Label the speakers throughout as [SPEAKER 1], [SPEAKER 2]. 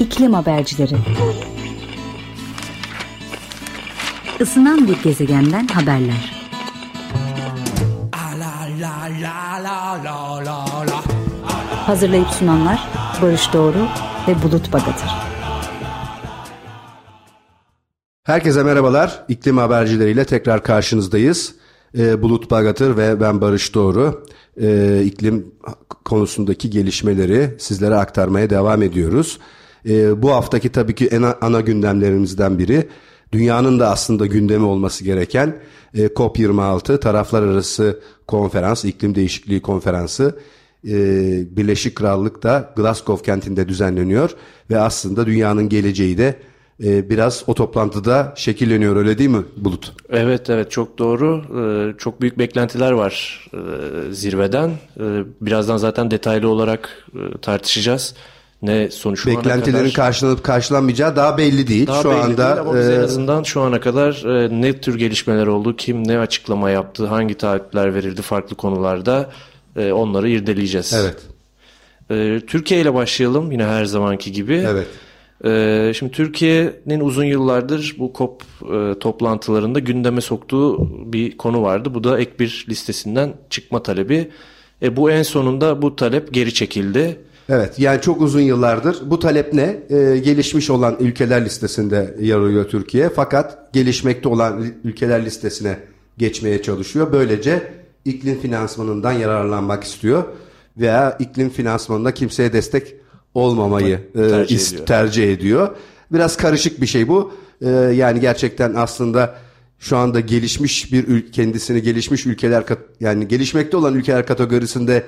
[SPEAKER 1] İklim Habercileri Isınan bir gezegenden haberler Hazırlayıp sunanlar Barış Doğru ve Bulut Bagatır
[SPEAKER 2] Herkese merhabalar. İklim habercileriyle tekrar karşınızdayız. Ee, Bulut Bagatır ve ben Barış Doğru. Ee, iklim konusundaki gelişmeleri sizlere aktarmaya devam ediyoruz. Ee, bu haftaki tabii ki en ana gündemlerimizden biri dünyanın da aslında gündemi olması gereken e, COP26 taraflar arası konferans, iklim değişikliği konferansı. E, Birleşik Krallık'ta Glasgow kentinde düzenleniyor ve aslında dünyanın geleceği de e, biraz o toplantıda şekilleniyor öyle değil mi Bulut?
[SPEAKER 3] Evet evet çok doğru. Ee, çok büyük beklentiler var e, zirveden. Ee, birazdan zaten detaylı olarak e, tartışacağız. Ne sonuç
[SPEAKER 2] Beklentilerin kadar, karşılanıp karşılanmayacağı daha belli değil.
[SPEAKER 3] Daha
[SPEAKER 2] şu
[SPEAKER 3] belli
[SPEAKER 2] anda
[SPEAKER 3] değil ama biz en azından şu ana kadar e, ne tür gelişmeler oldu, kim ne açıklama yaptı, hangi taahhütler verildi farklı konularda e, onları irdeleyeceğiz.
[SPEAKER 2] Evet.
[SPEAKER 3] E, Türkiye ile başlayalım yine her zamanki gibi.
[SPEAKER 2] Evet.
[SPEAKER 3] Ee, şimdi Türkiye'nin uzun yıllardır bu COP e, toplantılarında gündeme soktuğu bir konu vardı. Bu da ek bir listesinden çıkma talebi. E, bu en sonunda bu talep geri çekildi.
[SPEAKER 2] Evet yani çok uzun yıllardır bu talep ne? Ee, gelişmiş olan ülkeler listesinde yer alıyor Türkiye. Fakat gelişmekte olan ülkeler listesine geçmeye çalışıyor. Böylece iklim finansmanından yararlanmak istiyor. Veya iklim finansmanında kimseye destek olmamayı tercih, e, ediyor. tercih ediyor. Biraz karışık bir şey bu. E, yani gerçekten aslında şu anda gelişmiş bir kendisini gelişmiş ülkeler yani gelişmekte olan ülkeler kategorisinde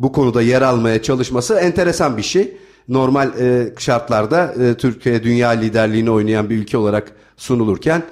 [SPEAKER 2] bu konuda yer almaya çalışması enteresan bir şey. Normal e, şartlarda e, Türkiye dünya liderliğini oynayan bir ülke olarak sunulurken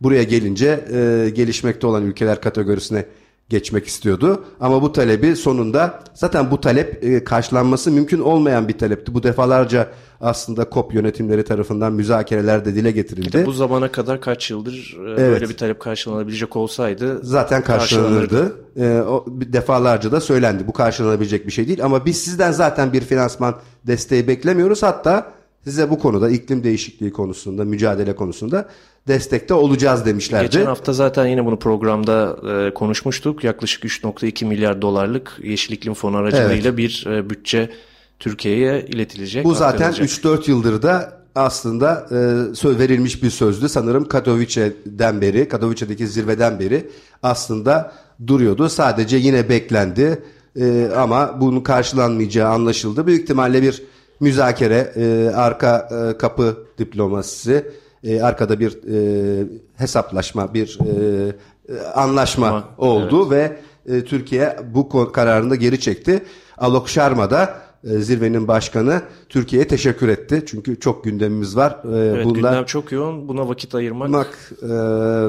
[SPEAKER 2] buraya gelince e, gelişmekte olan ülkeler kategorisine geçmek istiyordu. Ama bu talebi sonunda zaten bu talep e, karşılanması mümkün olmayan bir talepti. Bu defalarca aslında COP yönetimleri tarafından müzakerelerde dile getirildi.
[SPEAKER 3] bu zamana kadar kaç yıldır e, evet. böyle bir talep karşılanabilecek olsaydı
[SPEAKER 2] zaten karşılanırdı. E, o defalarca da söylendi. Bu karşılanabilecek bir şey değil ama biz sizden zaten bir finansman desteği beklemiyoruz. Hatta size bu konuda iklim değişikliği konusunda, mücadele konusunda destekte olacağız demişlerdi.
[SPEAKER 3] Geçen hafta zaten yine bunu programda e, konuşmuştuk. Yaklaşık 3.2 milyar dolarlık Yeşil İklim Fonu aracılığıyla evet. bir e, bütçe Türkiye'ye iletilecek.
[SPEAKER 2] Bu zaten 3-4 yıldır da aslında e, verilmiş bir sözdü. Sanırım Katowice'den beri, Katowice'deki zirveden beri aslında duruyordu. Sadece yine beklendi e, ama bunun karşılanmayacağı anlaşıldı. Büyük ihtimalle bir müzakere, e, arka e, kapı diplomasisi, e, arkada bir e, hesaplaşma, bir e, anlaşma Ama, oldu evet. ve e, Türkiye bu kararını da geri çekti. Alok Sharma da e, zirvenin başkanı Türkiye'ye teşekkür etti. Çünkü çok gündemimiz var.
[SPEAKER 3] E, evet, Bunlar, gündem çok yoğun. Buna vakit ayırmak
[SPEAKER 2] e,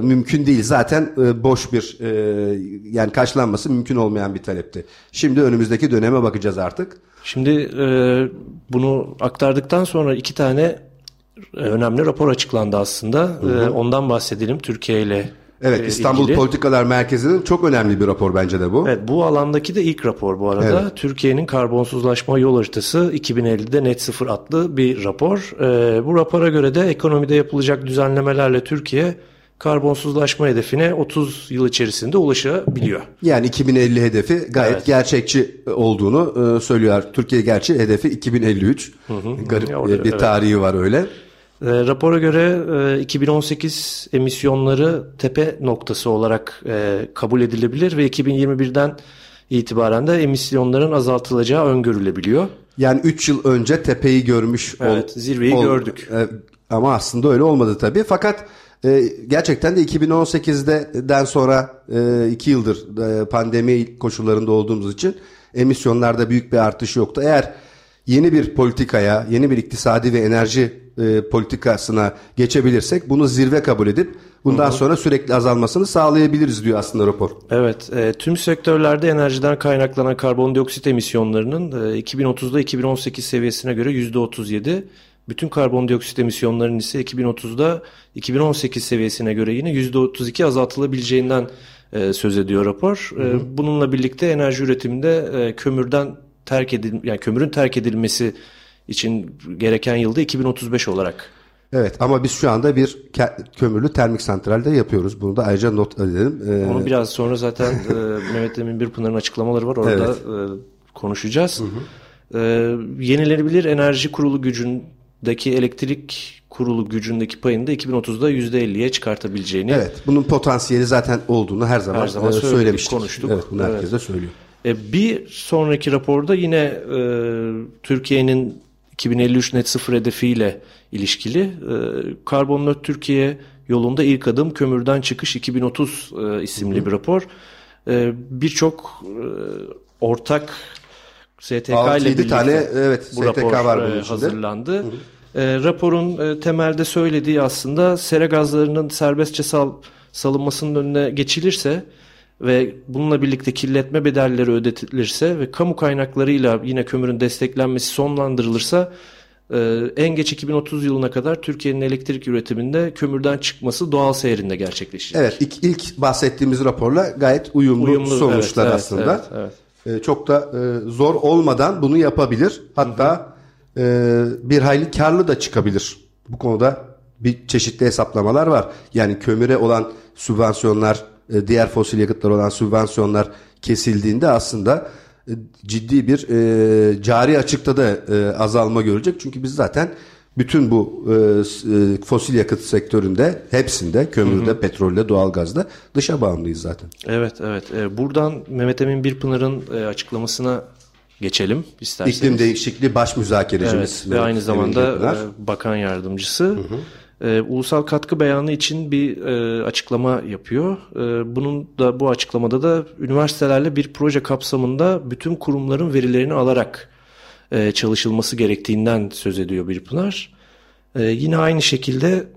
[SPEAKER 2] mümkün değil. Zaten e, boş bir e, yani karşılanması mümkün olmayan bir talepti. Şimdi önümüzdeki döneme bakacağız artık.
[SPEAKER 3] Şimdi e, bunu aktardıktan sonra iki tane önemli rapor açıklandı aslında. Hı hı. E, ondan bahsedelim Türkiye ile
[SPEAKER 2] Evet e, İstanbul ilgili. Politikalar Merkezi'nin çok önemli bir rapor bence de bu.
[SPEAKER 3] Evet bu alandaki de ilk rapor bu arada. Evet. Türkiye'nin karbonsuzlaşma yol haritası 2050'de net sıfır adlı bir rapor. Ee, bu rapora göre de ekonomide yapılacak düzenlemelerle Türkiye karbonsuzlaşma hedefine 30 yıl içerisinde ulaşabiliyor.
[SPEAKER 2] Yani 2050 hedefi gayet evet. gerçekçi olduğunu e, söylüyor. Türkiye gerçi hedefi 2053. Hı hı. Garip ya bir tarihi evet. var öyle.
[SPEAKER 3] E, rapora göre e, 2018 emisyonları tepe noktası olarak e, kabul edilebilir ve 2021'den itibaren de emisyonların azaltılacağı öngörülebiliyor.
[SPEAKER 2] Yani 3 yıl önce tepeyi görmüş.
[SPEAKER 3] Evet ol, zirveyi ol, gördük.
[SPEAKER 2] E, ama aslında öyle olmadı tabii. Fakat e, gerçekten de 2018'den sonra 2 e, yıldır e, pandemi koşullarında olduğumuz için emisyonlarda büyük bir artış yoktu. Eğer yeni bir politikaya, yeni bir iktisadi ve enerji e, politikasına geçebilirsek bunu zirve kabul edip bundan hı hı. sonra sürekli azalmasını sağlayabiliriz diyor aslında rapor.
[SPEAKER 3] Evet, e, tüm sektörlerde enerjiden kaynaklanan karbondioksit emisyonlarının e, 2030'da 2018 seviyesine göre %37, bütün karbondioksit emisyonlarının ise 2030'da 2018 seviyesine göre yine %32 azaltılabileceğinden e, söz ediyor rapor. Hı hı. E, bununla birlikte enerji üretiminde e, kömürden terk edil yani kömürün terk edilmesi için gereken yılda 2035 olarak.
[SPEAKER 2] Evet ama biz şu anda bir kömürlü termik santralde yapıyoruz. Bunu da ayrıca not edelim.
[SPEAKER 3] Ee... Onu biraz sonra zaten e, Mehmet Emin Birpınar'ın açıklamaları var. Orada evet. e, konuşacağız. Hı hı. E, yenilenebilir enerji kurulu gücündeki elektrik kurulu gücündeki payını da 2030'da %50'ye çıkartabileceğini.
[SPEAKER 2] Evet bunun potansiyeli zaten olduğunu her zaman, her zaman söyledik, söylemiştik. Konuştuk. Evet bunu herkes de söylüyor.
[SPEAKER 3] E, bir sonraki raporda yine e, Türkiye'nin 2053 net sıfır hedefiyle ilişkili e, Karbon Türkiye yolunda ilk adım kömürden çıkış 2030 e, isimli Hı. bir rapor. E, Birçok e, ortak STK ile birlikte
[SPEAKER 2] tane evet
[SPEAKER 3] bu STK rapor var bunun e, hazırlandı. Hı hı. E, raporun e, temelde söylediği aslında sera gazlarının serbestçe sal, salınmasının önüne geçilirse ve bununla birlikte kirletme bedelleri ödetilirse ve kamu kaynaklarıyla yine kömürün desteklenmesi sonlandırılırsa e, en geç 2030 yılına kadar Türkiye'nin elektrik üretiminde kömürden çıkması doğal seyrinde gerçekleşecek.
[SPEAKER 2] Evet ilk, ilk bahsettiğimiz raporla gayet uyumlu, uyumlu sonuçlar evet, aslında. Evet, evet. E, çok da e, zor olmadan bunu yapabilir. Hatta e, bir hayli karlı da çıkabilir. Bu konuda bir çeşitli hesaplamalar var. Yani kömüre olan sübvansiyonlar diğer fosil yakıtlar olan sübvansiyonlar kesildiğinde aslında ciddi bir cari açıkta da azalma görecek. Çünkü biz zaten bütün bu e, e, fosil yakıt sektöründe hepsinde kömürde, hı hı. petrolde, doğalgazda dışa bağımlıyız zaten.
[SPEAKER 3] Evet, evet. E, buradan Mehmet Emin Birpınar'ın e, açıklamasına geçelim isterseniz.
[SPEAKER 2] İklim değişikliği baş müzakerecimiz.
[SPEAKER 3] Evet, ve aynı zamanda e, bakan yardımcısı. Hı hı. E, ulusal katkı beyanı için bir e, açıklama yapıyor. E, bunun da bu açıklamada da üniversitelerle bir proje kapsamında bütün kurumların verilerini alarak e, çalışılması gerektiğinden söz ediyor bir Pınar. E, yine aynı şekilde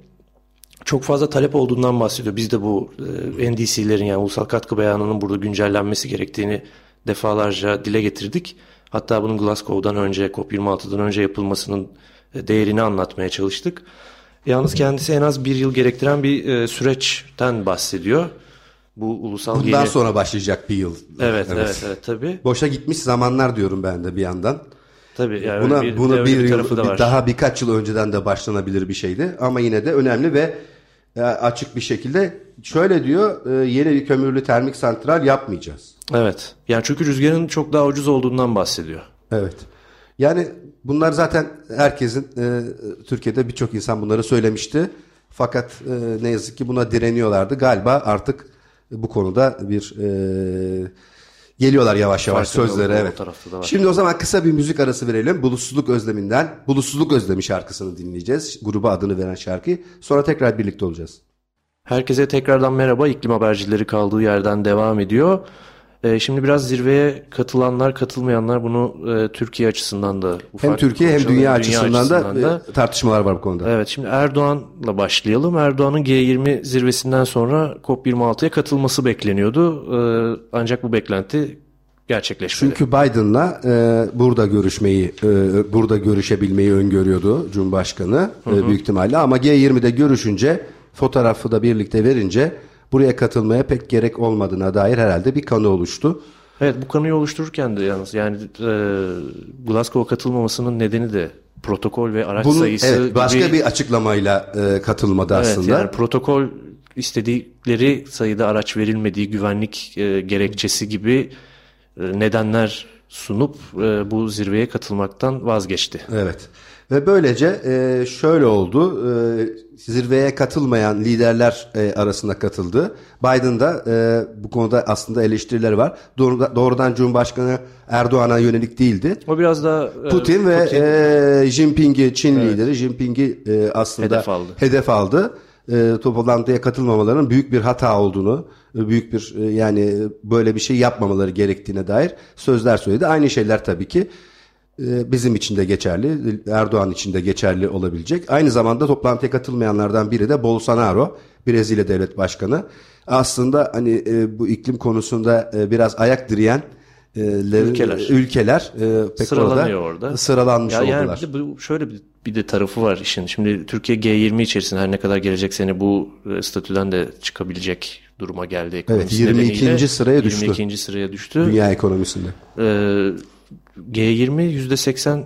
[SPEAKER 3] çok fazla talep olduğundan bahsediyor. Biz de bu e, NDC'lerin yani ulusal katkı beyanının burada güncellenmesi gerektiğini defalarca dile getirdik. Hatta bunun Glasgow'dan önce, COP26'dan önce yapılmasının e, değerini anlatmaya çalıştık. Yalnız kendisi en az bir yıl gerektiren bir e, süreçten bahsediyor. Bu ulusal
[SPEAKER 2] Bundan yeni... sonra başlayacak bir yıl.
[SPEAKER 3] Evet, evet, evet, evet tabii.
[SPEAKER 2] Boşa gitmiş zamanlar diyorum ben de bir yandan.
[SPEAKER 3] Tabii yani
[SPEAKER 2] buna bir, buna bir, bir yıl, bir, daha birkaç yıl önceden de başlanabilir bir şeydi ama yine de önemli ve e, açık bir şekilde şöyle diyor e, yeni bir kömürlü termik santral yapmayacağız.
[SPEAKER 3] Evet. Yani çünkü rüzgarın çok daha ucuz olduğundan bahsediyor.
[SPEAKER 2] Evet. Yani bunlar zaten herkesin e, Türkiye'de birçok insan bunları söylemişti. Fakat e, ne yazık ki buna direniyorlardı. Galiba artık bu konuda bir e, geliyorlar yavaş yavaş Farkında sözlere. Evet. Şimdi o zaman kısa bir müzik arası verelim. Bulutsuzluk Özleminden Bulutsuzluk Özlemi şarkısını dinleyeceğiz. Gruba adını veren şarkı. Sonra tekrar birlikte olacağız.
[SPEAKER 3] Herkese tekrardan merhaba. İklim habercileri kaldığı yerden devam ediyor. E, şimdi biraz zirveye katılanlar, katılmayanlar bunu e, Türkiye açısından da
[SPEAKER 2] hem Türkiye hem dünya, dünya açısından, açısından da, da e, tartışmalar var bu konuda.
[SPEAKER 3] Evet, şimdi Erdoğan'la başlayalım. Erdoğan'ın G20 zirvesinden sonra COP26'ya katılması bekleniyordu. E, ancak bu beklenti gerçekleşmedi.
[SPEAKER 2] Çünkü Biden'la e, burada görüşmeyi, e, burada görüşebilmeyi öngörüyordu Cumhurbaşkanı hı hı. E, büyük ihtimalle. Ama G20'de görüşünce, fotoğrafı da birlikte verince buraya katılmaya pek gerek olmadığına dair herhalde bir kanı oluştu.
[SPEAKER 3] Evet bu kanıyı oluştururken de yalnız yani e, Glasgow'a katılmamasının nedeni de protokol ve araç
[SPEAKER 2] Bunun,
[SPEAKER 3] sayısı
[SPEAKER 2] evet, başka gibi... bir açıklamayla e, katılmadı evet, aslında.
[SPEAKER 3] Yani protokol istedikleri sayıda araç verilmediği güvenlik e, gerekçesi gibi e, nedenler sunup e, bu zirveye katılmaktan vazgeçti.
[SPEAKER 2] Evet. Ve böylece e, şöyle oldu. E, zirveye katılmayan liderler e, arasında katıldı. Biden da e, bu konuda aslında eleştiriler var. Doğrudan, doğrudan Cumhurbaşkanı Erdoğan'a yönelik değildi.
[SPEAKER 3] O biraz da
[SPEAKER 2] e, Putin ve Putin. E, Jinping'i Çin evet. lideri Jinping'i e, aslında hedef aldı. Hedef aldı. E, toplantıya katılmamalarının büyük bir hata olduğunu, e, büyük bir e, yani böyle bir şey yapmamaları gerektiğine dair sözler söyledi. Aynı şeyler tabii ki bizim için de geçerli, Erdoğan için de geçerli olabilecek. Aynı zamanda toplantıya katılmayanlardan biri de Bolsonaro, Brezilya Devlet Başkanı. Aslında hani e, bu iklim konusunda e, biraz ayak direyen e, ülkeler, ülkeler pek
[SPEAKER 3] sıralanıyor orada,
[SPEAKER 2] orada. sıralanmış ya
[SPEAKER 3] yani oldular. Bir de bu şöyle bir, bir de tarafı var işin. Şimdi Türkiye G20 içerisinde her ne kadar gelecek sene bu statüden de çıkabilecek duruma geldi.
[SPEAKER 2] Evet 22. sıraya düştü.
[SPEAKER 3] 22. sıraya düştü.
[SPEAKER 2] Dünya ekonomisinde.
[SPEAKER 3] Ee, G20 %80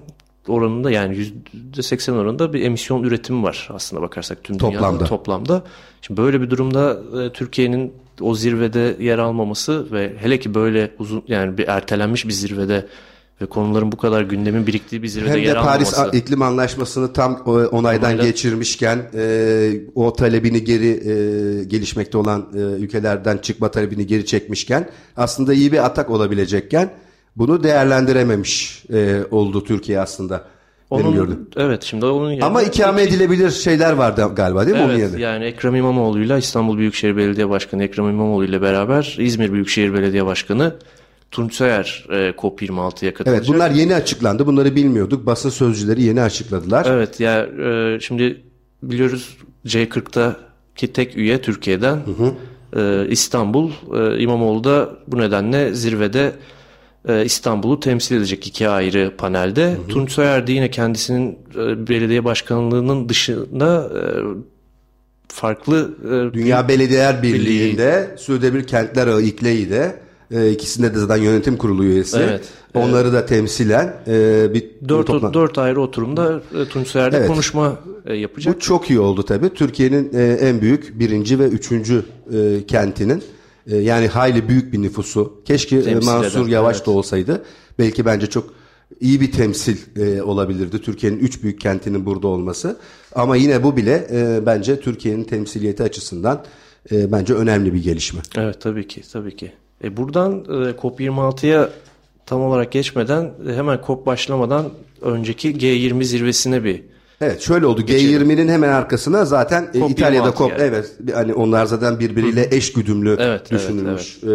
[SPEAKER 3] oranında yani %80 oranında bir emisyon üretimi var aslında bakarsak tüm dünyada
[SPEAKER 2] Toplamda.
[SPEAKER 3] toplamda. Şimdi böyle bir durumda e, Türkiye'nin o zirvede yer almaması ve hele ki böyle uzun yani bir ertelenmiş bir zirvede ve konuların bu kadar gündemin biriktiği bir zirvede
[SPEAKER 2] Hem
[SPEAKER 3] yer
[SPEAKER 2] de Paris
[SPEAKER 3] almaması.
[SPEAKER 2] İklim Anlaşması'nı tam e, onaydan
[SPEAKER 3] Onayla-
[SPEAKER 2] geçirmişken e, o talebini geri e, gelişmekte olan e, ülkelerden çıkma talebini geri çekmişken aslında iyi bir atak olabilecekken bunu değerlendirememiş e, oldu Türkiye aslında. Benim
[SPEAKER 3] Onun,
[SPEAKER 2] gördüğüm.
[SPEAKER 3] evet şimdi onun yerine
[SPEAKER 2] Ama ikame edilebilir şeyler vardı galiba değil mi onun
[SPEAKER 3] Evet
[SPEAKER 2] yerine?
[SPEAKER 3] yani Ekrem İmamoğlu'yla İstanbul Büyükşehir Belediye Başkanı Ekrem İmamoğlu ile beraber İzmir Büyükşehir Belediye Başkanı Tunç Soyer e, COP26'ya katılacak.
[SPEAKER 2] Evet bunlar yeni açıklandı. Bunları bilmiyorduk. Basın sözcüleri yeni açıkladılar.
[SPEAKER 3] Evet ya e, şimdi biliyoruz C40'daki tek üye Türkiye'den e, İstanbul e, İmamoğlu da bu nedenle zirvede İstanbul'u temsil edecek iki ayrı panelde. Tunç Soyer de yine kendisinin e, belediye başkanlığının dışında e, farklı e,
[SPEAKER 2] Dünya Belediyeler Birliği'nde Suudemir Kentler Ağı İKLE'yi e, ikisinde de zaten yönetim kurulu üyesi.
[SPEAKER 3] Evet.
[SPEAKER 2] Onları da temsilen e, bir
[SPEAKER 3] Dört,
[SPEAKER 2] toplantı.
[SPEAKER 3] dört ayrı oturumda e, Tunç Soyer'de
[SPEAKER 2] Evet.
[SPEAKER 3] konuşma e, yapacak.
[SPEAKER 2] Bu çok iyi oldu tabii. Türkiye'nin e, en büyük birinci ve üçüncü e, kentinin e, yani hayli büyük bir nüfusu. Keşke e,
[SPEAKER 3] Temsil
[SPEAKER 2] Mansur
[SPEAKER 3] eden,
[SPEAKER 2] Yavaş
[SPEAKER 3] evet.
[SPEAKER 2] da olsaydı. Belki bence çok iyi bir temsil e, olabilirdi. Türkiye'nin üç büyük kentinin burada olması. Ama yine bu bile e, bence Türkiye'nin temsiliyeti açısından e, bence önemli bir gelişme.
[SPEAKER 3] Evet tabii ki tabii ki. E, buradan e, COP26'ya tam olarak geçmeden e, hemen COP başlamadan önceki G20 zirvesine bir
[SPEAKER 2] Evet şöyle oldu. G20'nin hemen arkasına zaten e,
[SPEAKER 3] COP26
[SPEAKER 2] İtalya'da COP
[SPEAKER 3] yani.
[SPEAKER 2] evet hani onlar zaten birbiriyle eş güdümlü
[SPEAKER 3] Evet,
[SPEAKER 2] düşünülmüş e,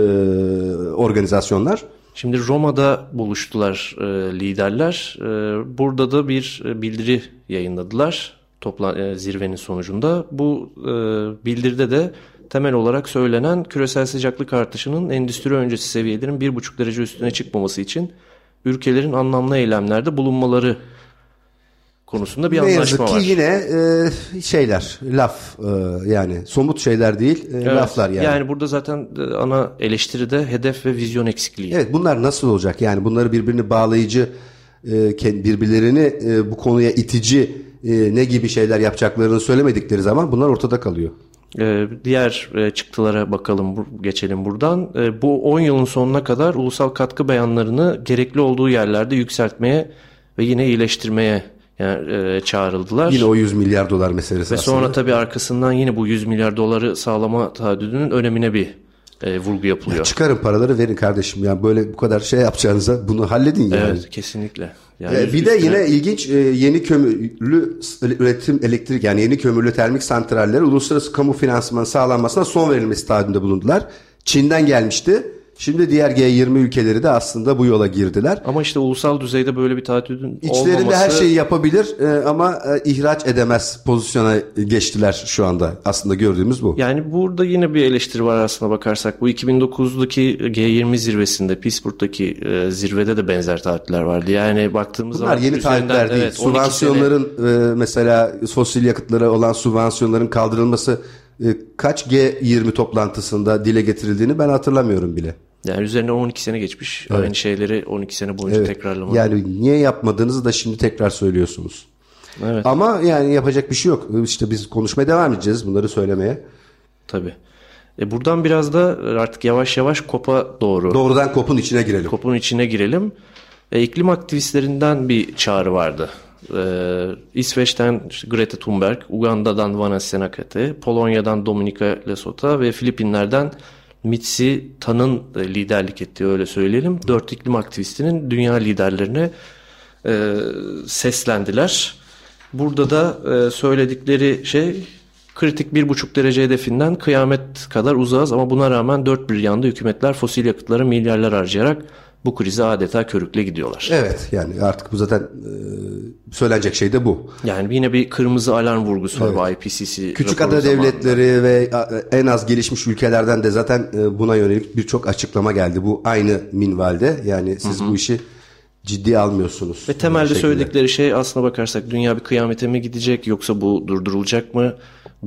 [SPEAKER 2] organizasyonlar.
[SPEAKER 3] Şimdi Roma'da buluştular e, liderler. E, burada da bir e, bildiri yayınladılar topla e, zirvenin sonucunda. Bu e, bildiride de temel olarak söylenen küresel sıcaklık artışının endüstri öncesi seviyelerin 1,5 derece üstüne çıkmaması için ülkelerin anlamlı eylemlerde bulunmaları konusunda bir
[SPEAKER 2] Ne
[SPEAKER 3] anlaşma
[SPEAKER 2] yazık ki
[SPEAKER 3] var.
[SPEAKER 2] yine e, şeyler laf e, yani somut şeyler değil e,
[SPEAKER 3] Evet,
[SPEAKER 2] laflar yani.
[SPEAKER 3] Yani burada zaten e, ana eleştiri de hedef ve vizyon eksikliği.
[SPEAKER 2] Evet bunlar nasıl olacak yani bunları birbirini bağlayıcı e, birbirlerini e, bu konuya itici e, ne gibi şeyler yapacaklarını söylemedikleri zaman bunlar ortada kalıyor.
[SPEAKER 3] Ee, diğer e, çıktılara bakalım, geçelim buradan. Bu 10 yılın sonuna kadar ulusal katkı beyanlarını gerekli olduğu yerlerde yükseltmeye ve yine iyileştirmeye yani, e, çağrıldılar.
[SPEAKER 2] Yine o 100 milyar dolar meselesi
[SPEAKER 3] ve
[SPEAKER 2] aslında.
[SPEAKER 3] sonra tabii arkasından yine bu 100 milyar doları sağlama taahhüdünün önemine bir e, vurgu yapılıyor.
[SPEAKER 2] Çıkarın paraları verin kardeşim yani böyle bu kadar şey yapacağınıza bunu halledin yani.
[SPEAKER 3] Evet, kesinlikle. Yani
[SPEAKER 2] Ee, bir de
[SPEAKER 3] üstüne-
[SPEAKER 2] yine ilginç e, yeni kömürlü üretim elektrik yani yeni kömürlü termik santrallere uluslararası kamu finansmanı sağlanmasına son verilmesi taahhüdünde bulundular. Çin'den gelmişti. Şimdi diğer G20 ülkeleri de aslında bu yola girdiler.
[SPEAKER 3] ama işte ulusal düzeyde böyle bir taahhüdün
[SPEAKER 2] İçlerinde
[SPEAKER 3] olmaması
[SPEAKER 2] her şeyi yapabilir e, ama e, ihraç edemez pozisyona geçtiler şu anda. Aslında gördüğümüz bu.
[SPEAKER 3] Yani burada yine bir eleştiri var aslına bakarsak. Bu 2009'daki G20 zirvesinde, Pittsburgh'daki e, zirvede de benzer taahhütler vardı. Yani baktığımız
[SPEAKER 2] Bunlar
[SPEAKER 3] zaman
[SPEAKER 2] yeni taahhütler değil.
[SPEAKER 3] evet, 12 sene-
[SPEAKER 2] e, mesela fosil yakıtlara olan süvansiyonların kaldırılması e, kaç G20 toplantısında dile getirildiğini ben hatırlamıyorum bile.
[SPEAKER 3] Yani üzerine 12 sene geçmiş. Aynı şeyleri 12 sene boyunca
[SPEAKER 2] Evet.
[SPEAKER 3] tekrarlamak.
[SPEAKER 2] Yani niye yapmadığınızı da şimdi tekrar söylüyorsunuz.
[SPEAKER 3] Evet,
[SPEAKER 2] Ama yani yapacak bir şey yok. İşte biz konuşmaya devam edeceğiz bunları söylemeye.
[SPEAKER 3] tabii. E buradan biraz da artık yavaş yavaş COP'a doğru,
[SPEAKER 2] Doğrudan kopun içine girelim.
[SPEAKER 3] COP'un içine girelim. E, iklim aktivistlerinden bir çağrı vardı. E, İsveç'ten işte Greta Thunberg, Uganda'dan Vanessa Senakate, Polonya'dan Dominika Lesota ve Filipinler'den Mitsi Tan'ın e, liderlik ettiği öyle söyleyelim. Dört iklim aktivistinin dünya liderlerine e, seslendiler. Burada da e, söyledikleri şey kritik bir buçuk derece hedefinden kıyamet kadar uzağız ama buna rağmen dört bir yanda hükümetler fosil yakıtlara milyarlar harcayarak bu krize adeta körükle gidiyorlar.
[SPEAKER 2] Evet yani artık bu zaten e, söylenecek şey de bu.
[SPEAKER 3] Yani yine bir kırmızı alarm vurgusu var bu IPCC
[SPEAKER 2] Küçük ada
[SPEAKER 3] zamanında.
[SPEAKER 2] devletleri ve a- en az gelişmiş ülkelerden de zaten e, buna yönelik birçok açıklama geldi. Bu aynı minvalde yani siz bu işi ciddiye almıyorsunuz.
[SPEAKER 3] Ve temelde söyledikleri şey aslına bakarsak dünya bir kıyamete mi gidecek yoksa bu durdurulacak mı?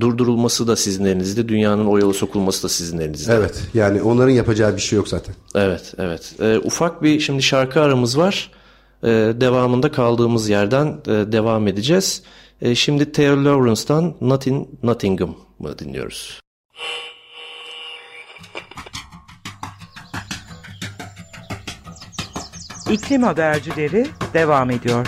[SPEAKER 3] Durdurulması da sizin elinizde, dünyanın o yola sokulması da sizin elinizde.
[SPEAKER 2] Evet yani onların yapacağı bir şey yok zaten.
[SPEAKER 3] Evet, evet. Ee, ufak bir şimdi şarkı aramız var. e, devamında kaldığımız yerden e, devam edeceğiz. E, şimdi Taylor Lawrence'dan Nothing Nottingham mı dinliyoruz?
[SPEAKER 4] İklim habercileri devam ediyor.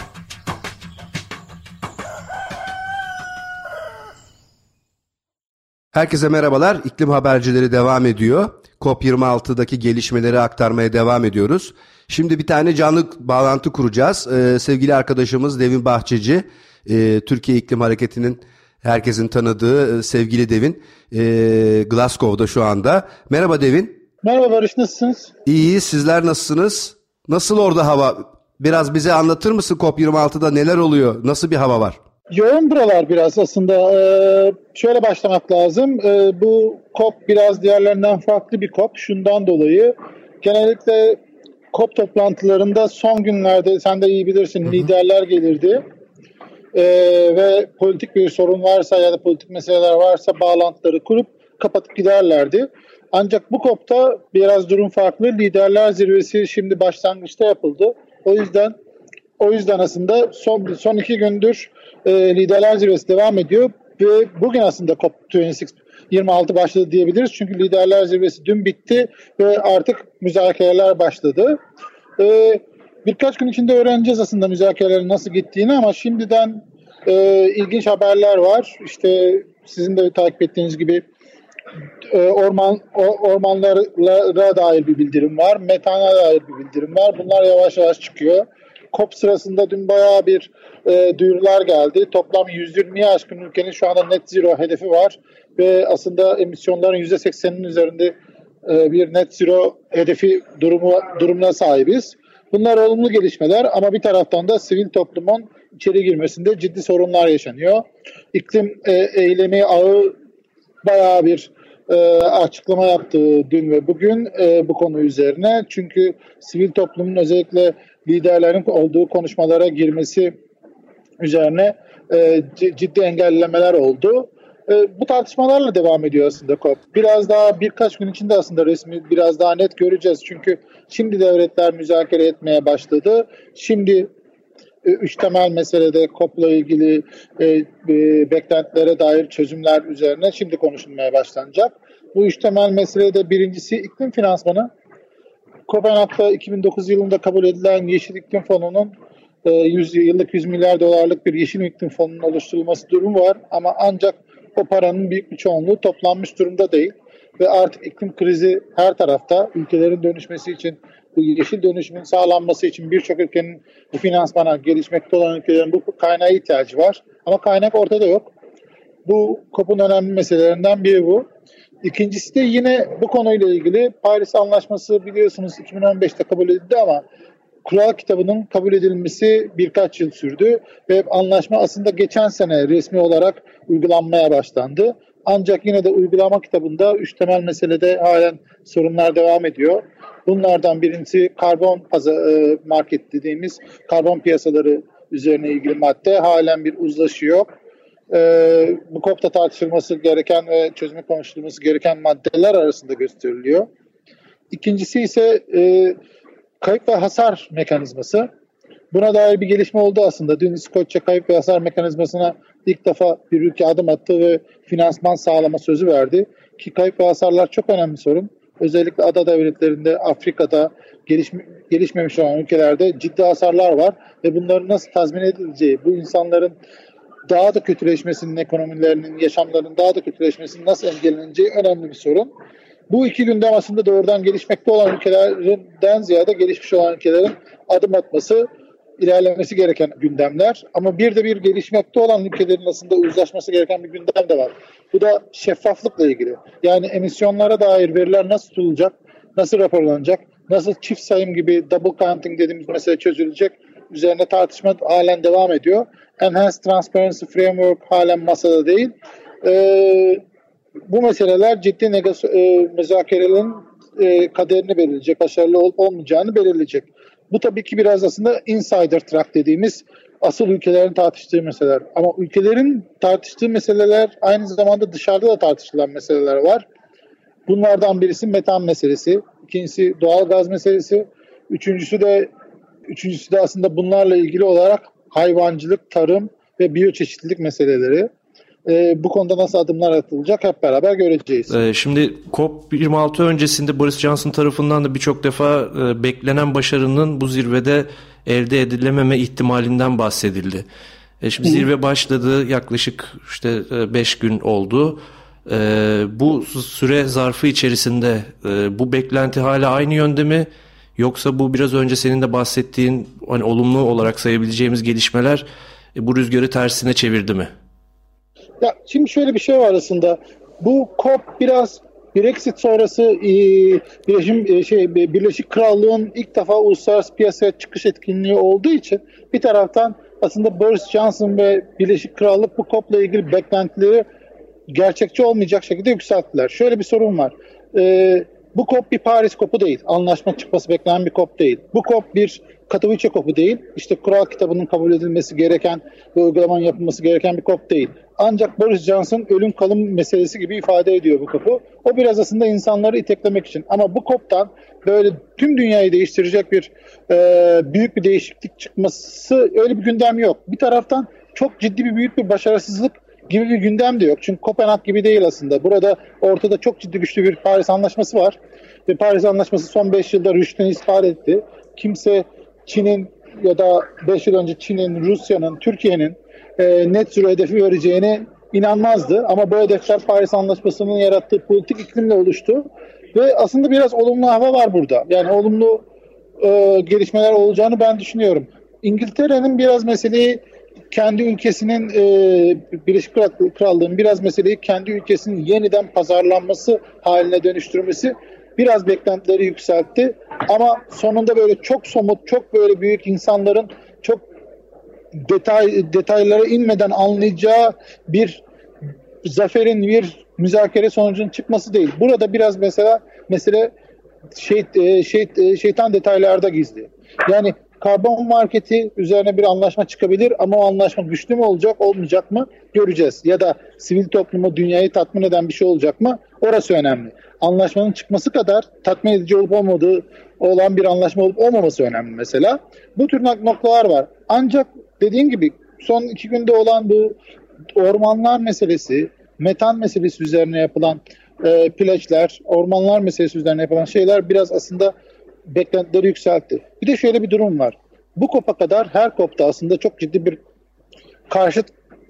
[SPEAKER 2] Herkese merhabalar. İklim habercileri devam ediyor. COP26'daki gelişmeleri aktarmaya devam ediyoruz. Şimdi bir tane canlı bağlantı kuracağız. Ee, sevgili arkadaşımız Devin Bahçeci, e, Türkiye İklim Hareketi'nin herkesin tanıdığı e, sevgili Devin, e, Glasgow'da şu anda. Merhaba Devin.
[SPEAKER 5] Merhaba Barış, nasılsınız?
[SPEAKER 2] İyi, sizler nasılsınız? Nasıl orada hava? Biraz bize anlatır mısın COP26'da neler oluyor? Nasıl bir hava var?
[SPEAKER 5] Yoğun buralar biraz aslında. Ee, şöyle başlamak lazım. Ee, bu COP biraz diğerlerinden farklı bir COP. Şundan dolayı genellikle COP toplantılarında son günlerde sen de iyi bilirsin liderler gelirdi. Ee, ve politik bir sorun varsa ya da politik meseleler varsa bağlantıları kurup kapatıp giderlerdi. Ancak bu COP'ta biraz durum farklı. Liderler zirvesi şimdi başlangıçta yapıldı. O yüzden o yüzden aslında son son iki gündür e, liderler zirvesi devam ediyor ve bugün aslında COP26 26 başladı diyebiliriz. Çünkü liderler zirvesi dün bitti ve artık müzakereler başladı. E, birkaç gün içinde öğreneceğiz aslında müzakerelerin nasıl gittiğini ama şimdiden e, ilginç haberler var. İşte sizin de takip ettiğiniz gibi e, orman ormanlara dair bir bildirim var. Metana dair bir bildirim var. Bunlar yavaş yavaş çıkıyor. COP sırasında dün bayağı bir e, duyurular geldi. Toplam 120'ye aşkın ülkenin şu anda net zero hedefi var. Ve aslında emisyonların %80'inin üzerinde e, bir net zero hedefi durumu durumuna sahibiz. Bunlar olumlu gelişmeler ama bir taraftan da sivil toplumun içeri girmesinde ciddi sorunlar yaşanıyor. İklim e, eylemi ağı bayağı bir e, açıklama yaptı dün ve bugün e, bu konu üzerine. Çünkü sivil toplumun özellikle liderlerin olduğu konuşmalara girmesi üzerine e, ciddi engellemeler oldu. E, bu tartışmalarla devam ediyor aslında COP. Biraz daha birkaç gün içinde aslında resmi biraz daha net göreceğiz. Çünkü şimdi devletler müzakere etmeye başladı. Şimdi üç temel meselede COP'la ilgili e, e, beklentilere dair çözümler üzerine şimdi konuşulmaya başlanacak. Bu üç temel meselede birincisi iklim finansmanı. Kopenhag'da 2009 yılında kabul edilen Yeşil İklim Fonu'nun 100 yıllık 100 milyar dolarlık bir yeşil iklim fonunun oluşturulması durumu var ama ancak o paranın büyük bir çoğunluğu toplanmış durumda değil ve artık iklim krizi her tarafta ülkelerin dönüşmesi için bu yeşil dönüşümün sağlanması için birçok ülkenin bu finansmana gelişmekte olan ülkelerin bu kaynağa ihtiyacı var. Ama kaynak ortada yok. Bu COP'un önemli meselelerinden biri bu. İkincisi de yine bu konuyla ilgili Paris Anlaşması biliyorsunuz 2015'te kabul edildi ama kural kitabının kabul edilmesi birkaç yıl sürdü ve anlaşma aslında geçen sene resmi olarak uygulanmaya başlandı. Ancak yine de uygulama kitabında üç temel meselede halen sorunlar devam ediyor. Bunlardan birincisi karbon e, market dediğimiz karbon piyasaları üzerine ilgili madde halen bir uzlaşı yok. Ee, bu COP'ta tartışılması gereken ve çözüme konuşulması gereken maddeler arasında gösteriliyor. İkincisi ise e, kayıp ve hasar mekanizması. Buna dair bir gelişme oldu aslında. Dün İskoçya kayıp ve hasar mekanizmasına ilk defa bir ülke adım attı ve finansman sağlama sözü verdi. Ki kayıp ve hasarlar çok önemli sorun. Özellikle ada devletlerinde, Afrika'da, gelişme, gelişmemiş olan ülkelerde ciddi hasarlar var ve bunların nasıl tazmin edileceği, bu insanların daha da kötüleşmesinin, ekonomilerinin, yaşamlarının daha da kötüleşmesinin nasıl engelleneceği önemli bir sorun. Bu iki gündem aslında doğrudan gelişmekte olan ülkelerden ziyade gelişmiş olan ülkelerin adım atması, ilerlemesi gereken gündemler. Ama bir de bir gelişmekte olan ülkelerin aslında uzlaşması gereken bir gündem de var. Bu da şeffaflıkla ilgili. Yani emisyonlara dair veriler nasıl tutulacak, nasıl raporlanacak, nasıl çift sayım gibi double counting dediğimiz mesele çözülecek üzerine tartışma halen devam ediyor. Enhanced Transparency Framework halen masada değil. Ee, bu meseleler ciddi negas- e, müzakerelerin e, kaderini belirleyecek, başarılı olup olmayacağını belirleyecek. Bu tabii ki biraz aslında insider track dediğimiz asıl ülkelerin tartıştığı meseleler. Ama ülkelerin tartıştığı meseleler aynı zamanda dışarıda da tartışılan meseleler var. Bunlardan birisi metan meselesi, ikincisi doğal gaz meselesi, üçüncüsü de Üçüncüsü de aslında bunlarla ilgili olarak hayvancılık, tarım ve biyoçeşitlilik meseleleri. E, bu konuda nasıl adımlar atılacak hep beraber göreceğiz.
[SPEAKER 3] E, şimdi COP26 öncesinde Boris Johnson tarafından da birçok defa e, beklenen başarının bu zirvede elde edilememe ihtimalinden bahsedildi. E, şimdi zirve başladı yaklaşık işte 5 gün oldu. E, bu süre zarfı içerisinde e, bu beklenti hala aynı yönde mi? Yoksa bu biraz önce senin de bahsettiğin hani olumlu olarak sayabileceğimiz gelişmeler e, bu rüzgarı tersine çevirdi mi?
[SPEAKER 5] Ya şimdi şöyle bir şey var aslında. Bu COP biraz Brexit sonrası e, e, şey Birleşik Krallığın ilk defa uluslararası piyasaya çıkış etkinliği olduğu için bir taraftan aslında Boris Johnson ve Birleşik Krallık bu COP'la ilgili beklentileri gerçekçi olmayacak şekilde yükselttiler. Şöyle bir sorun var. Ee, bu COP bir Paris COP'u değil. Anlaşma çıkması beklenen bir COP değil. Bu COP bir Katowice COP'u değil. İşte kural kitabının kabul edilmesi gereken ve uygulamanın yapılması gereken bir COP değil. Ancak Boris Johnson ölüm kalım meselesi gibi ifade ediyor bu COP'u. O biraz aslında insanları iteklemek için. Ama bu COP'tan böyle tüm dünyayı değiştirecek bir e, büyük bir değişiklik çıkması öyle bir gündem yok. Bir taraftan çok ciddi bir büyük bir başarısızlık gibi bir gündem de yok. Çünkü Kopenhag gibi değil aslında. Burada ortada çok ciddi güçlü bir Paris Anlaşması var. Ve Paris Anlaşması son 5 yılda rüştünü ispat etti. Kimse Çin'in ya da 5 yıl önce Çin'in, Rusya'nın, Türkiye'nin e, net zero hedefi vereceğine inanmazdı. Ama bu hedefler Paris Anlaşması'nın yarattığı politik iklimle oluştu. Ve aslında biraz olumlu hava var burada. Yani olumlu e, gelişmeler olacağını ben düşünüyorum. İngiltere'nin biraz meseleyi kendi ülkesinin e, Birleşik Krallığı'nın biraz meseleyi kendi ülkesinin yeniden pazarlanması haline dönüştürmesi biraz beklentileri yükseltti. Ama sonunda böyle çok somut, çok böyle büyük insanların çok detay detaylara inmeden anlayacağı bir zaferin bir müzakere sonucunun çıkması değil. Burada biraz mesela mesele şey, şey, şeytan detaylarda gizli. Yani karbon marketi üzerine bir anlaşma çıkabilir ama o anlaşma güçlü mü olacak olmayacak mı göreceğiz. Ya da sivil toplumu dünyayı tatmin eden bir şey olacak mı orası önemli. Anlaşmanın çıkması kadar tatmin edici olup olmadığı olan bir anlaşma olup olmaması önemli mesela. Bu tür noktalar var. Ancak dediğim gibi son iki günde olan bu ormanlar meselesi, metan meselesi üzerine yapılan e, pledge'ler, ormanlar meselesi üzerine yapılan şeyler biraz aslında beklentileri yükseltti. Bir de şöyle bir durum var. Bu kopa kadar her kopta aslında çok ciddi bir karşıt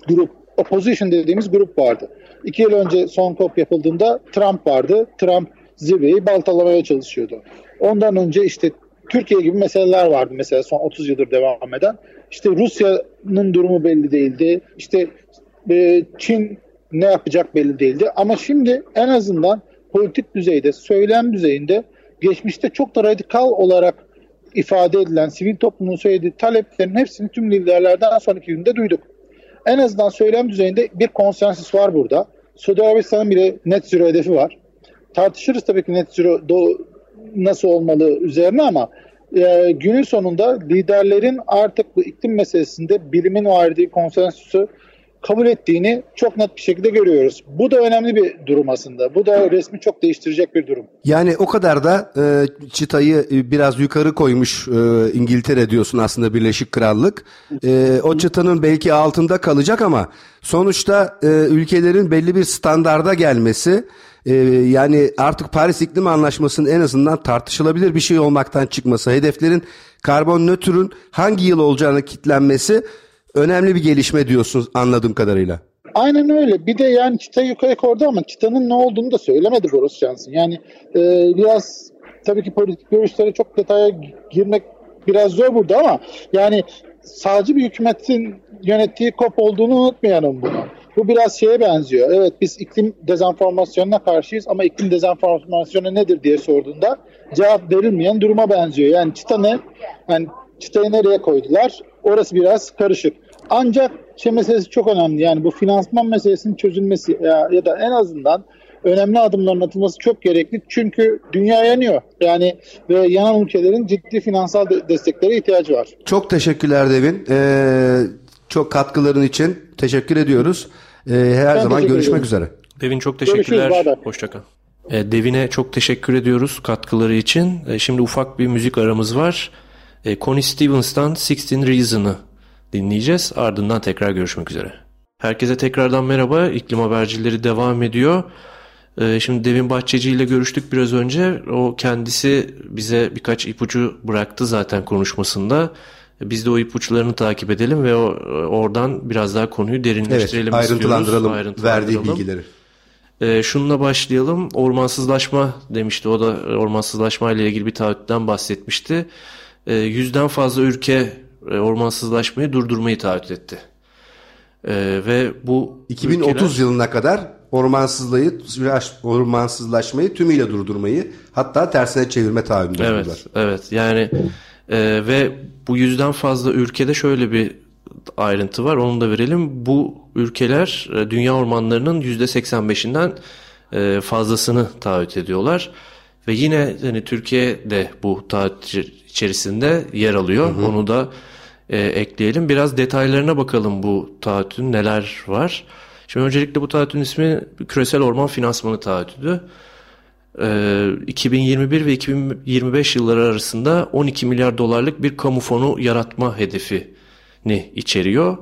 [SPEAKER 5] grup, opposition dediğimiz grup vardı. İki yıl önce son kop yapıldığında Trump vardı. Trump zirveyi baltalamaya çalışıyordu. Ondan önce işte Türkiye gibi meseleler vardı mesela son 30 yıldır devam eden. İşte Rusya'nın durumu belli değildi. İşte e, Çin ne yapacak belli değildi. Ama şimdi en azından politik düzeyde, söylem düzeyinde geçmişte çok da radikal olarak ifade edilen sivil toplumun söylediği taleplerin hepsini tüm liderlerden sonraki günde duyduk. En azından söylem düzeyinde bir konsensus var burada. Suudi Arabistan'ın bile net zero hedefi var. Tartışırız tabii ki net zero nasıl olmalı üzerine ama e, günün sonunda liderlerin artık bu iklim meselesinde bilimin verdiği konsensusu kabul ettiğini çok net bir şekilde görüyoruz. Bu da önemli bir durum aslında. Bu da resmi çok değiştirecek bir durum.
[SPEAKER 2] Yani o kadar da e, çıtayı e, biraz yukarı koymuş e, İngiltere diyorsun aslında Birleşik Krallık. E, o çıtanın belki altında kalacak ama sonuçta e, ülkelerin belli bir standarda gelmesi e, yani artık Paris İklim Anlaşması'nın en azından tartışılabilir bir şey olmaktan çıkması, hedeflerin karbon nötrün hangi yıl olacağını kitlenmesi önemli bir gelişme diyorsunuz anladığım kadarıyla.
[SPEAKER 5] Aynen öyle. Bir de yani çıta yukarı koydu ama çıtanın ne olduğunu da söylemedi Boris Johnson. Yani e, biraz tabii ki politik görüşlere çok detaya girmek biraz zor burada ama yani sağcı bir hükümetin yönettiği kop olduğunu unutmayalım bunu. Bu biraz şeye benziyor. Evet biz iklim dezenformasyonuna karşıyız ama iklim dezenformasyonu nedir diye sorduğunda cevap verilmeyen duruma benziyor. Yani çıta ne? Yani çıtayı nereye koydular? Orası biraz karışık. Ancak şey meselesi çok önemli. Yani bu finansman meselesinin çözülmesi ya, ya da en azından önemli adımların atılması çok gerekli. Çünkü dünya yanıyor. Yani ve yanan ülkelerin ciddi finansal de- desteklere ihtiyacı var.
[SPEAKER 2] Çok teşekkürler Devin. Ee, çok katkıların için teşekkür ediyoruz. Ee, her ben zaman görüşmek üzere.
[SPEAKER 3] Devin çok teşekkürler. Hoşçakal. Ee, Devin'e çok teşekkür ediyoruz katkıları için. Ee, şimdi ufak bir müzik aramız var. E, Connie Stevens'tan 16 Reason'ı dinleyeceğiz. Ardından tekrar görüşmek üzere. Herkese tekrardan merhaba. İklim habercileri devam ediyor. E, şimdi Devin Bahçeci ile görüştük biraz önce. O kendisi bize birkaç ipucu bıraktı zaten konuşmasında. Biz de o ipuçlarını takip edelim ve o, oradan biraz daha konuyu derinleştirelim
[SPEAKER 2] evet, ayrıntılandıralım,
[SPEAKER 3] istiyoruz.
[SPEAKER 2] verdiği bilgileri.
[SPEAKER 3] E, şununla başlayalım. Ormansızlaşma demişti. O da ormansızlaşma ile ilgili bir taahhütten bahsetmişti. E, yüzden fazla ülke e, ormansızlaşmayı durdurmayı taahhüt etti. E, ve bu
[SPEAKER 2] 2030 ülkeler... yılına kadar ormansızlığı, ormansızlaşmayı tümüyle durdurmayı hatta tersine çevirme taahhüdünde
[SPEAKER 3] Evet, evet. Yani e, ve bu yüzden fazla ülkede şöyle bir ayrıntı var. Onu da verelim. Bu ülkeler e, dünya ormanlarının %85'inden e, fazlasını taahhüt ediyorlar. Ve yine hani Türkiye de bu taahhüt içerisinde yer alıyor. Hı hı. Onu da e, ekleyelim. Biraz detaylarına bakalım bu taahhütün neler var. Şimdi öncelikle bu taahhütün ismi Küresel Orman Finansmanı Taahhütü'dü. E, 2021 ve 2025 yılları arasında 12 milyar dolarlık bir kamu fonu yaratma hedefini içeriyor.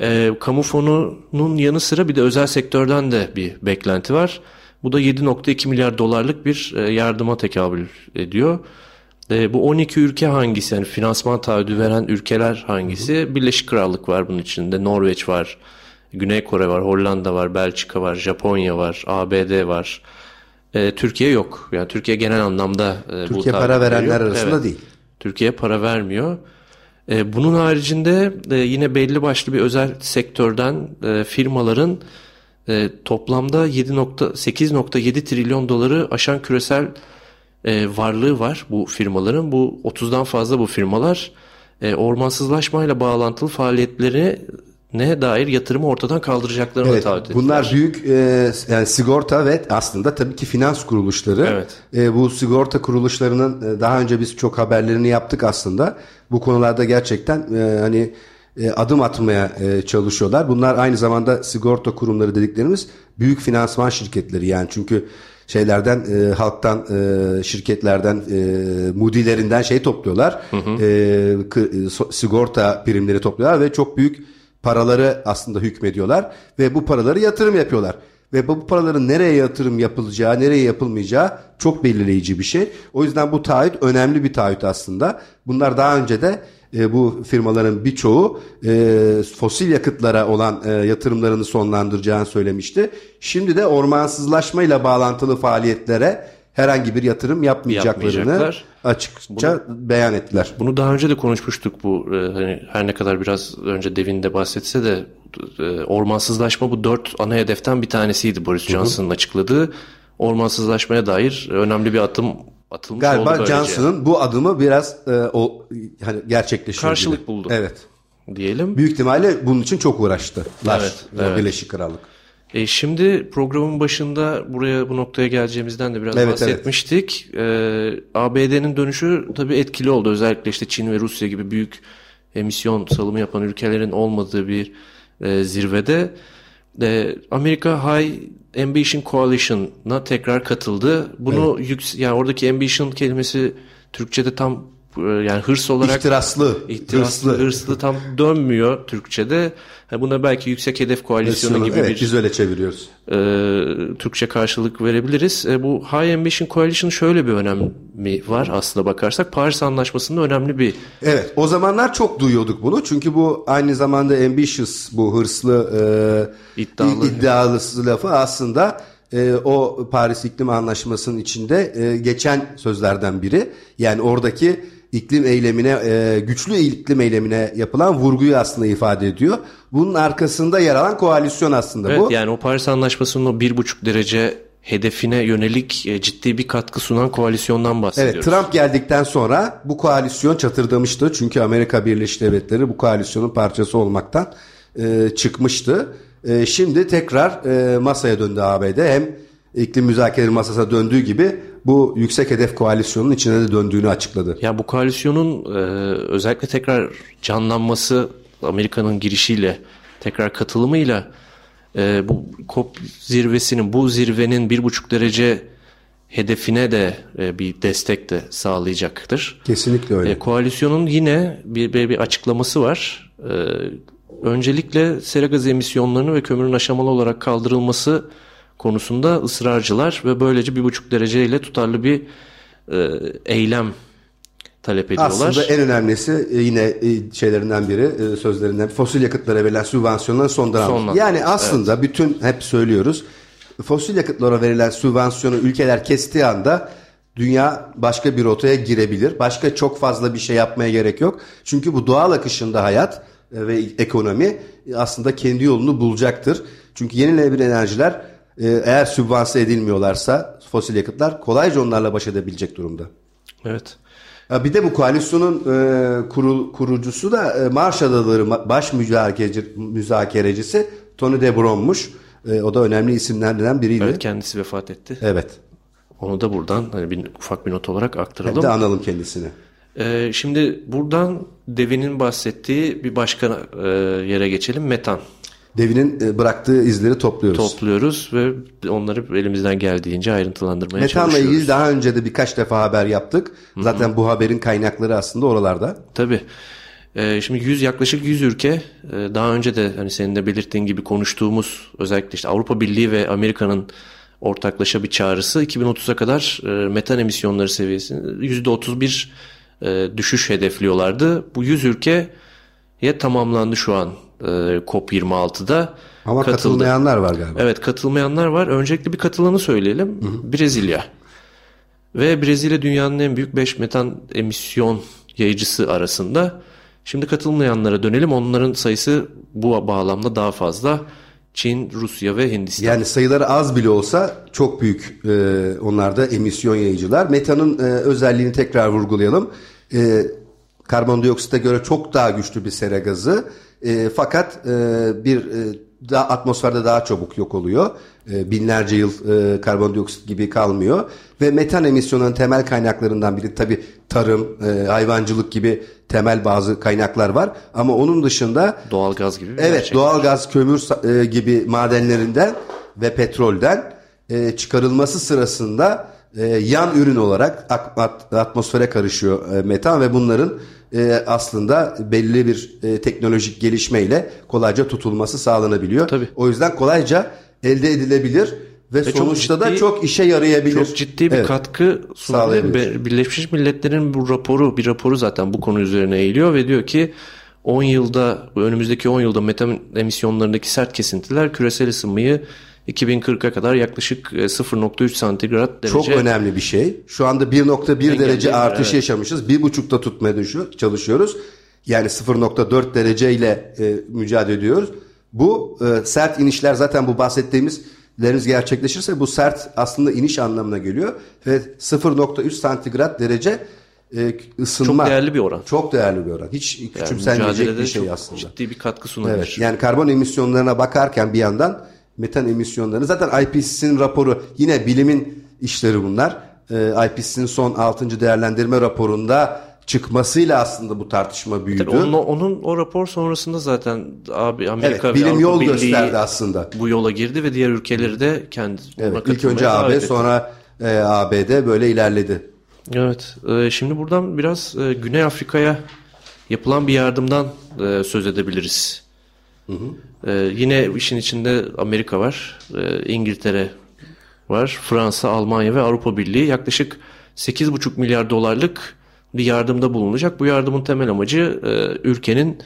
[SPEAKER 3] E, kamu fonunun yanı sıra bir de özel sektörden de bir beklenti var. Bu da 7.2 milyar dolarlık bir e, yardıma tekabül ediyor. E, bu 12 ülke hangisi? Yani finansman taahhüdü veren ülkeler hangisi? Birleşik Krallık var bunun içinde. Norveç var. Güney Kore var. Hollanda var. Belçika var. Japonya var. ABD var. E, Türkiye yok. Yani Türkiye genel anlamda
[SPEAKER 2] e, Türkiye bu para verenler yok. arasında evet. değil.
[SPEAKER 3] Türkiye para vermiyor. E, bunun haricinde e, yine belli başlı bir özel sektörden e, firmaların e, toplamda 7.8.7 trilyon doları aşan küresel e, varlığı var bu firmaların. Bu 30'dan fazla bu firmalar e, ormansızlaşmayla bağlantılı faaliyetleri ne dair yatırımı ortadan kaldıracaklarını
[SPEAKER 2] evet,
[SPEAKER 3] taahhüt
[SPEAKER 2] ettiler. Bunlar büyük e, yani sigorta ve aslında tabii ki finans kuruluşları.
[SPEAKER 3] Evet.
[SPEAKER 2] E, bu sigorta kuruluşlarının e, daha önce biz çok haberlerini yaptık aslında. Bu konularda gerçekten e, hani e, adım atmaya e, çalışıyorlar. Bunlar aynı zamanda sigorta kurumları dediklerimiz büyük finansman şirketleri yani çünkü şeylerden e, halktan e, şirketlerden e, mudilerinden şey topluyorlar. Hı hı. E, e, sigorta primleri topluyorlar ve çok büyük paraları aslında hükmediyorlar ve bu paraları yatırım yapıyorlar. Ve bu paraların nereye yatırım yapılacağı, nereye yapılmayacağı çok belirleyici bir şey. O yüzden bu taahhüt önemli bir taahhüt aslında. Bunlar daha önce de e, bu firmaların birçoğu e, fosil yakıtlara olan e, yatırımlarını sonlandıracağını söylemişti. Şimdi de ormansızlaşmayla bağlantılı faaliyetlere herhangi bir yatırım yapmayacaklarını açıkça bunu, beyan ettiler.
[SPEAKER 3] Bunu daha önce de konuşmuştuk bu e, hani her ne kadar biraz önce Devin de bahsetse de e, ormansızlaşma bu dört ana hedeften bir tanesiydi Boris Johnson'ın açıkladığı. Ormansızlaşmaya dair önemli bir adım atılmış
[SPEAKER 2] Galiba
[SPEAKER 3] oldu
[SPEAKER 2] Johnson'ın bu adımı biraz e, o hani gerçekleştirdi.
[SPEAKER 3] Karşılık buldu.
[SPEAKER 2] Evet.
[SPEAKER 3] Diyelim.
[SPEAKER 2] Büyük ihtimalle bunun için çok uğraştı. Evet, evet. Birleşik Krallık.
[SPEAKER 3] E şimdi programın başında buraya bu noktaya geleceğimizden de biraz evet, bahsetmiştik. Evet. E, ABD'nin dönüşü tabii etkili oldu. Özellikle işte Çin ve Rusya gibi büyük emisyon salımı yapan ülkelerin olmadığı bir e, zirvede e, Amerika High Ambition Coalition'a tekrar katıldı. Bunu evet. yüks yani oradaki ambition kelimesi Türkçe'de tam yani hırs olarak
[SPEAKER 2] ihtiraslı,
[SPEAKER 3] ihtiraslı hırslı. hırslı tam dönmüyor Türkçe'de. buna belki yüksek hedef koalisyonu Hırsını, gibi
[SPEAKER 2] evet,
[SPEAKER 3] bir
[SPEAKER 2] biz öyle çeviriyoruz.
[SPEAKER 3] E, Türkçe karşılık verebiliriz. E, bu High Ambition Coalition şöyle bir önemi var aslında bakarsak. Paris Anlaşması'nda önemli bir
[SPEAKER 2] Evet, o zamanlar çok duyuyorduk bunu. Çünkü bu aynı zamanda ambitious bu hırslı e, iddialı iddialısı lafı aslında e, o Paris İklim Anlaşması'nın içinde e, geçen sözlerden biri. Yani oradaki iklim eylemine, e, güçlü iklim eylemine yapılan vurguyu aslında ifade ediyor. Bunun arkasında yer alan koalisyon aslında
[SPEAKER 3] evet,
[SPEAKER 2] bu.
[SPEAKER 3] Yani o Paris Anlaşması'nın o bir buçuk derece hedefine yönelik e, ciddi bir katkı sunan koalisyondan bahsediyoruz.
[SPEAKER 2] Evet Trump geldikten sonra bu koalisyon çatırdamıştı. Çünkü Amerika Birleşik Devletleri bu koalisyonun parçası olmaktan e, çıkmıştı. E, şimdi tekrar e, masaya döndü ABD. Hem iklim müzakereleri masasına döndüğü gibi bu yüksek hedef koalisyonun içine de döndüğünü açıkladı.
[SPEAKER 3] Ya bu koalisyonun e, özellikle tekrar canlanması Amerika'nın girişiyle tekrar katılımıyla e, bu COP zirvesinin bu zirvenin bir buçuk derece hedefine de e, bir destek de sağlayacaktır.
[SPEAKER 2] Kesinlikle öyle.
[SPEAKER 3] E, koalisyonun yine bir, bir, bir açıklaması var. E, öncelikle sera gazı emisyonlarını ve kömürün aşamalı olarak kaldırılması konusunda ısrarcılar ve böylece bir buçuk dereceyle tutarlı bir e, eylem talep ediyorlar.
[SPEAKER 2] Aslında en önemlisi e, yine e, şeylerinden biri e, sözlerinden fosil yakıtlara verilen sübvansiyonların sondan.
[SPEAKER 3] Sondan.
[SPEAKER 2] Yani aslında bütün hep söylüyoruz fosil yakıtlara verilen sübvansiyonu ülkeler kestiği anda dünya başka bir rotaya girebilir. Başka çok fazla bir şey yapmaya gerek yok. Çünkü bu doğal akışında hayat ve ekonomi aslında kendi yolunu bulacaktır. Çünkü yenilenebilir enerjiler eğer sübvanse edilmiyorlarsa fosil yakıtlar kolayca onlarla baş edebilecek durumda.
[SPEAKER 3] Evet.
[SPEAKER 2] Ya Bir de bu koalisyonun e, kuru, kurucusu da e, Marş Adaları baş müzakereci, müzakerecisi Tony de Brom'muş. E, o da önemli isimlerden biriydi.
[SPEAKER 3] Evet kendisi vefat etti.
[SPEAKER 2] evet.
[SPEAKER 3] Onu da buradan hani bir ufak bir not olarak
[SPEAKER 2] Hem
[SPEAKER 3] aktaralım.
[SPEAKER 2] de analım kendisini.
[SPEAKER 3] Ee, şimdi buradan Devin'in bahsettiği bir başka e, yere geçelim. Metan
[SPEAKER 2] Devinin e, bıraktığı izleri topluyoruz.
[SPEAKER 3] topluyoruz ve onları elimizden geldiğince ayrıntılandırmaya
[SPEAKER 2] Metanla
[SPEAKER 3] çalışıyoruz.
[SPEAKER 2] ilgili daha önce de birkaç defa haber yaptık. Zaten bu haberin kaynakları aslında oralarda.
[SPEAKER 3] Tabii. Ee, şimdi 100 yaklaşık 100 ülke e, daha önce de hani senin de belirttiğin gibi konuştuğumuz özellikle işte Avrupa Birliği ve Amerika'nın ortaklaşa bir çağrısı 2030'a kadar e, metan emisyonları seviyesini %31 e, düşüş hedefliyorlardı. Bu 100 ülkeye tamamlandı şu an e, COP26'da.
[SPEAKER 2] Ama
[SPEAKER 3] Katıldı.
[SPEAKER 2] katılmayanlar var galiba.
[SPEAKER 3] Evet katılmayanlar var. Öncelikle bir katılanı söyleyelim. Brezilya. Ve Brezilya dünyanın en büyük 5 metan emisyon yayıcısı arasında. Şimdi katılmayanlara dönelim. Onların sayısı bu bağlamda daha fazla. Çin, Rusya ve Hindistan.
[SPEAKER 2] Yani sayıları az bile olsa çok büyük e, onlar da emisyon yayıcılar. Metanın e, özelliğini tekrar vurgulayalım. E, karbondioksite göre çok daha güçlü bir sera gazı. E, fakat e, bir e, daha atmosferde daha çabuk yok oluyor. E, binlerce yıl e, karbondioksit gibi kalmıyor. Ve metan emisyonunun temel kaynaklarından biri tabii tarım, e, hayvancılık gibi temel bazı kaynaklar var. Ama onun dışında
[SPEAKER 3] Doğal gaz gibi bir
[SPEAKER 2] Evet doğal gaz, kömür e, gibi madenlerinden ve petrolden e, çıkarılması sırasında e, yan ürün olarak ak- at- atmosfere karışıyor e, metan ve bunların e, aslında belli bir e, teknolojik gelişmeyle kolayca tutulması sağlanabiliyor.
[SPEAKER 3] Tabii.
[SPEAKER 2] O yüzden kolayca elde edilebilir ve,
[SPEAKER 3] çok
[SPEAKER 2] sonuçta da
[SPEAKER 3] ciddi-
[SPEAKER 2] çok işe yarayabilir.
[SPEAKER 3] Çok ciddi bir
[SPEAKER 2] Evet.
[SPEAKER 3] katkı sunabilir. Birleşmiş Milletler'in bu raporu, bir raporu zaten bu konu üzerine eğiliyor ve diyor ki 10 yılda, önümüzdeki 10 yılda metan emisyonlarındaki sert kesintiler küresel ısınmayı 2040'a kadar yaklaşık e, 0.3 santigrat derece
[SPEAKER 2] Çok önemli bir şey. Şu anda 1.1 derece artış
[SPEAKER 3] evet.
[SPEAKER 2] yaşamışız. 1.5'ta tutmaya çalışıyoruz. Yani 0.4 dereceyle e, mücadele ediyoruz. Bu e, sert inişler zaten bu bahsettiğimizleriniz gerçekleşirse bu sert aslında iniş anlamına geliyor. Ve 0.3 santigrat derece e, ısınma.
[SPEAKER 3] Çok değerli bir oran.
[SPEAKER 2] Çok değerli bir oran. Hiç
[SPEAKER 3] Yani
[SPEAKER 2] küçümsenmeyecek
[SPEAKER 3] mücadelede
[SPEAKER 2] bir şey aslında.
[SPEAKER 3] Ciddi bir katkı sunabilir.
[SPEAKER 2] Evet. Yani karbon emisyonlarına bakarken bir yandan metan emisyonlarını zaten IPCC'nin raporu yine bilimin işleri bunlar. Ee, IPCC'nin son 6. değerlendirme raporunda çıkmasıyla aslında bu tartışma büyüdü.
[SPEAKER 3] Tabii onun, onun o rapor sonrasında zaten abi Amerika
[SPEAKER 2] evet,
[SPEAKER 3] ve
[SPEAKER 2] bilim
[SPEAKER 3] Avrupa
[SPEAKER 2] yol
[SPEAKER 3] Birliği
[SPEAKER 2] gösterdi aslında.
[SPEAKER 3] bu yola girdi ve diğer ülkeleri de kendi
[SPEAKER 2] Evet, ilk önce AB
[SPEAKER 3] etti.
[SPEAKER 2] sonra e, ABD böyle ilerledi.
[SPEAKER 3] Evet. e, şimdi buradan biraz e, Güney Afrika'ya yapılan bir yardımdan e, söz edebiliriz. E, yine işin içinde Amerika var, e, İngiltere var, Fransa, Almanya ve Avrupa Birliği yaklaşık 8,5 milyar dolarlık bir yardımda bulunacak. Bu yardımın temel amacı e, ülkenin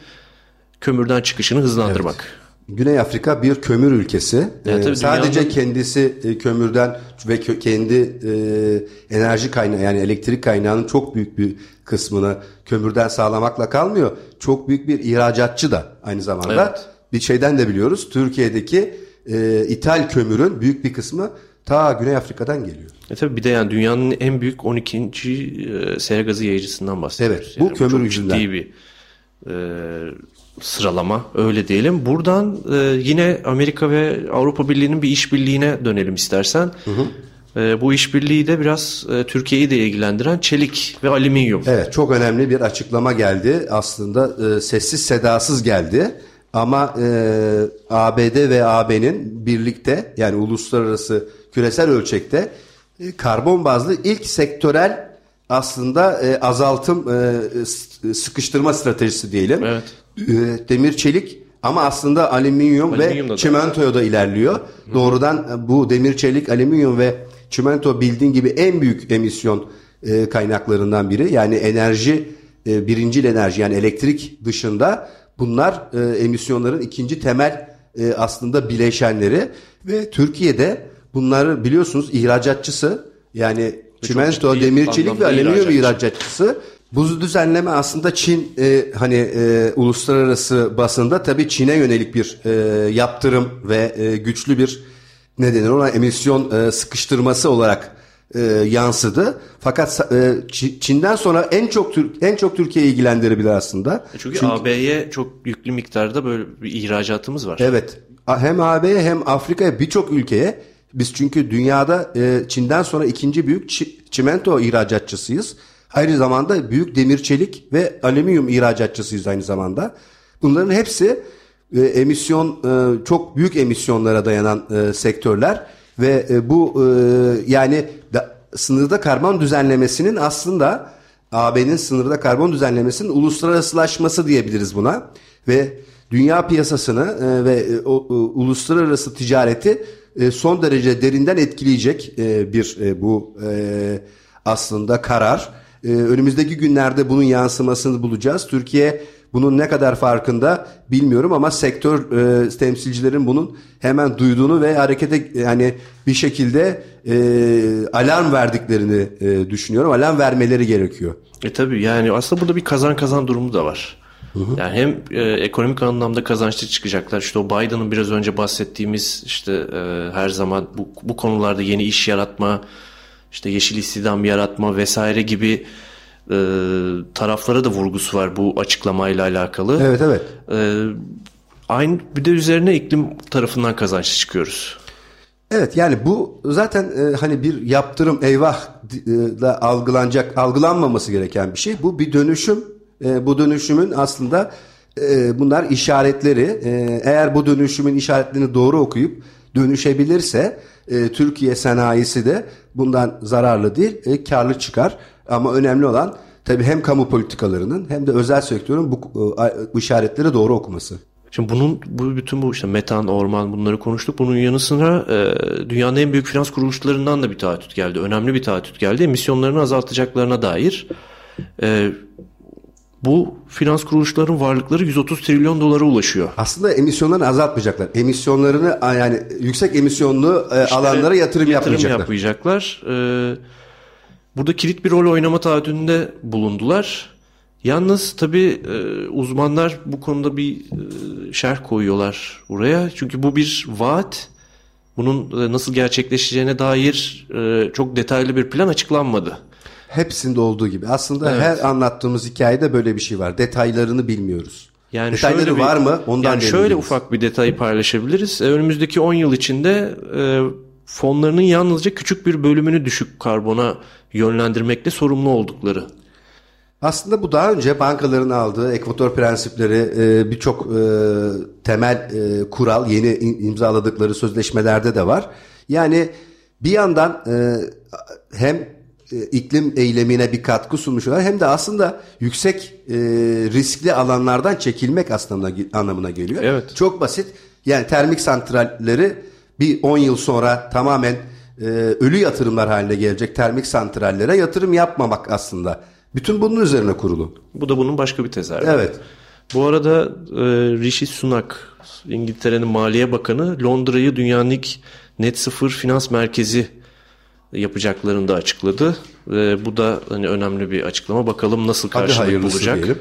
[SPEAKER 3] kömürden çıkışını hızlandırmak.
[SPEAKER 2] Güney Afrika bir kömür ülkesi.
[SPEAKER 3] Evet,
[SPEAKER 2] Ee, sadece
[SPEAKER 3] dünyanın-
[SPEAKER 2] kendisi e, kömürden ve kö- kendi e, enerji kaynağı yani elektrik kaynağının çok büyük bir kısmını kömürden sağlamakla kalmıyor. Çok büyük bir ihracatçı da aynı zamanda.
[SPEAKER 3] Evet.
[SPEAKER 2] Bir şeyden de biliyoruz. Türkiye'deki e, ithal kömürün büyük bir kısmı ta Güney Afrika'dan geliyor.
[SPEAKER 3] E tabii bir de yani dünyanın en büyük 12. e, sera gazı yayıcısından bahsediyoruz.
[SPEAKER 2] Evet, bu
[SPEAKER 3] Yani
[SPEAKER 2] kömür
[SPEAKER 3] çok
[SPEAKER 2] yüzünden.
[SPEAKER 3] ciddi bir e, sıralama öyle diyelim. Buradan e, yine Amerika ve Avrupa Birliği'nin bir işbirliğine dönelim istersen. E, bu işbirliği de biraz e, Türkiye'yi de ilgilendiren çelik ve alüminyum.
[SPEAKER 2] Evet çok önemli bir açıklama geldi. Aslında e, sessiz sedasız geldi. Ama e, ABD ve AB'nin birlikte yani uluslararası küresel ölçekte E, karbon bazlı ilk sektörel aslında e, azaltım e, sıkıştırma stratejisi diyelim.
[SPEAKER 3] Evet.
[SPEAKER 2] E, demir çelik ama aslında alüminyum,
[SPEAKER 3] Alüminyum da
[SPEAKER 2] ve çimentoya da ilerliyor. Hı. Doğrudan bu demir çelik, alüminyum ve çimento bildiğin gibi en büyük emisyon e, kaynaklarından biri. Yani enerji e, birincil enerji yani elektrik dışında bunlar e, emisyonların ikinci temel e, aslında bileşenleri ve Türkiye'de bunları biliyorsunuz ihracatçısı yani çimento, demir çelik ve alüminyum ihracatçısı. Bu düzenleme aslında Çin e, hani e, uluslararası basında tabii Çin'e yönelik bir e, yaptırım ve e, güçlü bir ne denir ona emisyon e, sıkıştırması olarak e, yansıdı. Fakat e, Çin'den sonra en çok en çok Türkiye'yi ilgilendirebilir aslında.
[SPEAKER 3] E, çünkü, Çünkü AB'ye çok yüklü miktarda böyle bir ihracatımız var.
[SPEAKER 2] Evet. Hem AB'ye hem Afrika'ya birçok ülkeye biz çünkü dünyada e, Çin'den sonra ikinci büyük çi, çimento ihracatçısıyız. Aynı zamanda büyük demir çelik ve alüminyum ihracatçısıyız aynı zamanda. Bunların hepsi e, emisyon e, çok büyük emisyonlara dayanan e, sektörler ve e, bu e, yani da, sınırda karbon düzenlemesinin aslında AB'nin sınırda karbon düzenlemesinin uluslararasılaşması diyebiliriz buna ve dünya piyasasını e, ve e, o, e, uluslararası ticareti e, son derece derinden etkileyecek e, bir e, bu e, aslında karar. E, önümüzdeki günlerde bunun yansımasını bulacağız. Türkiye bunun ne kadar farkında bilmiyorum ama sektör e, temsilcilerin bunun hemen duyduğunu ve harekete yani bir şekilde e, alarm verdiklerini e, düşünüyorum. Alarm vermeleri gerekiyor.
[SPEAKER 3] E tabii yani aslında burada bir kazan kazan durumu da var. Hı hı. Yani hem e, ekonomik anlamda kazançlı çıkacaklar. İşte o Biden'ın biraz önce bahsettiğimiz işte e, her zaman bu, bu konularda yeni iş yaratma, işte yeşil istihdam yaratma vesaire gibi e, taraflara da vurgusu var bu açıklamayla alakalı.
[SPEAKER 2] Evet evet.
[SPEAKER 3] E, aynı bir de üzerine iklim tarafından kazançlı çıkıyoruz.
[SPEAKER 2] Evet yani bu zaten e, hani bir yaptırım eyvah e, da algılanacak algılanmaması gereken bir şey. Bu bir dönüşüm. E, bu dönüşümün aslında e, bunlar işaretleri. E, eğer bu dönüşümün işaretlerini doğru okuyup dönüşebilirse e, Türkiye sanayisi de bundan zararlı değil, e, karlı çıkar. Ama önemli olan tabii hem kamu politikalarının hem de özel sektörün bu, bu işaretleri doğru okuması.
[SPEAKER 3] Şimdi bunun bu bütün bu işte metan, orman bunları konuştuk. Bunun yanı sıra e, dünyanın en büyük finans kuruluşlarından da bir taahhüt geldi. Önemli bir taahhüt geldi. Emisyonlarını azaltacaklarına dair. E, bu finans kuruluşlarının varlıkları 130 trilyon dolara ulaşıyor.
[SPEAKER 2] Aslında emisyonlarını azaltmayacaklar. Emisyonlarını yani yüksek emisyonlu e, işte alanlara yatırım, yatırım yapmayacaklar.
[SPEAKER 3] yapmayacaklar. Ee, burada kilit bir rol oynama taahhüdünde bulundular. Yalnız tabii e, uzmanlar bu konuda bir e, şerh koyuyorlar buraya. Çünkü bu bir vaat. Bunun e, nasıl gerçekleşeceğine dair e, çok detaylı bir plan açıklanmadı.
[SPEAKER 2] Hepsinde olduğu gibi. Aslında evet. her anlattığımız hikayede böyle bir şey var. Detaylarını bilmiyoruz. Yani Detayları bir, var mı? Ondan
[SPEAKER 3] yani şöyle ufak bir detayı paylaşabiliriz. E, önümüzdeki 10 yıl içinde e, fonlarının yalnızca küçük bir bölümünü düşük karbona yönlendirmekle sorumlu oldukları
[SPEAKER 2] aslında bu daha önce bankaların aldığı ekvator prensipleri e, birçok e, temel e, kural yeni imzaladıkları sözleşmelerde de var. Yani bir yandan hem iklim eylemine bir katkı sunmuşlar hem de aslında yüksek riskli alanlardan çekilmek aslında anlamına geliyor.
[SPEAKER 3] Evet.
[SPEAKER 2] Çok basit. Yani termik santralleri bir 10 yıl sonra tamamen e, ölü yatırımlar haline gelecek termik santrallere yatırım yapmamak aslında. Bütün bunun üzerine kurulu.
[SPEAKER 3] Bu da bunun başka bir tezahürü.
[SPEAKER 2] Evet.
[SPEAKER 3] Bu arada e, Rishi Sunak, İngiltere'nin Maliye Bakanı Londra'yı dünyanın ilk net sıfır finans merkezi yapacaklarını da açıkladı. E, bu da hani önemli bir açıklama. Bakalım nasıl karşılık bulacak. Diyelim.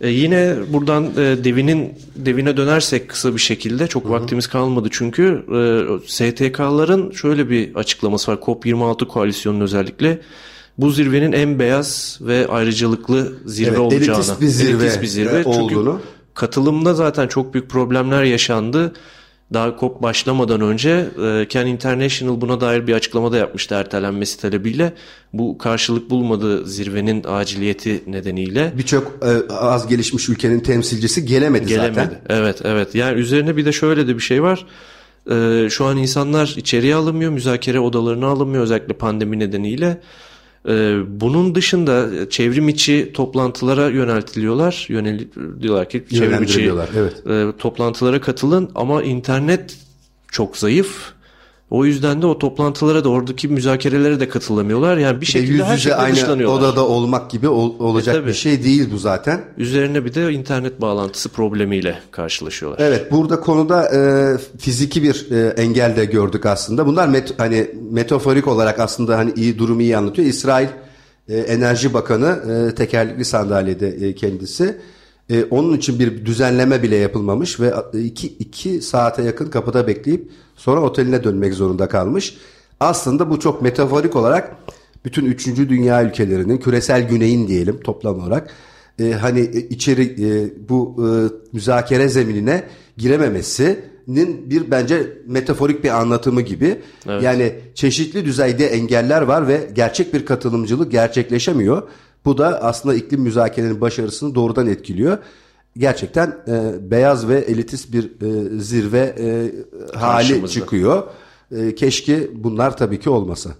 [SPEAKER 3] E, yine buradan e, devinin devine dönersek kısa bir şekilde çok Hı-hı. vaktimiz kalmadı çünkü e, STK'ların şöyle bir açıklaması var COP26 koalisyonunun özellikle bu zirvenin en beyaz ve ayrıcalıklı zirve evet, olacağını.
[SPEAKER 2] Elitist bir zirve, elitist bir zirve. olduğunu. Çünkü
[SPEAKER 3] katılımda zaten çok büyük problemler yaşandı. Daha COP başlamadan önce e, Ken International buna dair bir açıklamada yapmıştı ertelenmesi talebiyle. Bu karşılık bulmadı zirvenin aciliyeti nedeniyle.
[SPEAKER 2] Birçok e, az gelişmiş ülkenin temsilcisi gelemedi,
[SPEAKER 3] gelemedi.
[SPEAKER 2] zaten.
[SPEAKER 3] Evet evet yani üzerine bir de şöyle de bir şey var. e, şu an insanlar içeriye alınmıyor, müzakere odalarına alınmıyor özellikle pandemi nedeniyle. E, bunun dışında çevrim içi toplantılara yöneltiliyorlar. Yönel diyorlar ki çevrim içi
[SPEAKER 2] evet.
[SPEAKER 3] e, toplantılara katılın ama internet çok zayıf. O yüzden de o toplantılara da oradaki müzakerelere de katılamıyorlar. Yani bir şekilde
[SPEAKER 2] yüz
[SPEAKER 3] her
[SPEAKER 2] yüze
[SPEAKER 3] şekilde
[SPEAKER 2] aynı
[SPEAKER 3] dışlanıyorlar.
[SPEAKER 2] odada olmak gibi ol- olacak
[SPEAKER 3] E,
[SPEAKER 2] bir şey değil bu zaten.
[SPEAKER 3] Üzerine bir de internet bağlantısı problemiyle karşılaşıyorlar.
[SPEAKER 2] Evet burada konuda e, fiziki bir e, engel de gördük aslında. Bunlar met- hani metaforik olarak aslında hani iyi durumu iyi anlatıyor. İsrail e, Enerji Bakanı e, tekerlekli sandalyede e, kendisi. E, onun için bir düzenleme bile yapılmamış ve iki, iki saate yakın kapıda bekleyip sonra oteline dönmek zorunda kalmış. Aslında bu çok metaforik olarak bütün üçüncü dünya ülkelerinin küresel güneyin diyelim toplam olarak e, hani e, içeri e, bu e, müzakere zeminine girememesinin bir bence metaforik bir anlatımı gibi. Yani çeşitli düzeyde engeller var ve gerçek bir katılımcılık gerçekleşemiyor. Bu da aslında iklim müzakerenin başarısını doğrudan etkiliyor. Gerçekten e, beyaz ve elitist bir e, zirve e, hali
[SPEAKER 3] Karşımızda.
[SPEAKER 2] çıkıyor. E, keşke bunlar tabii ki olmasa.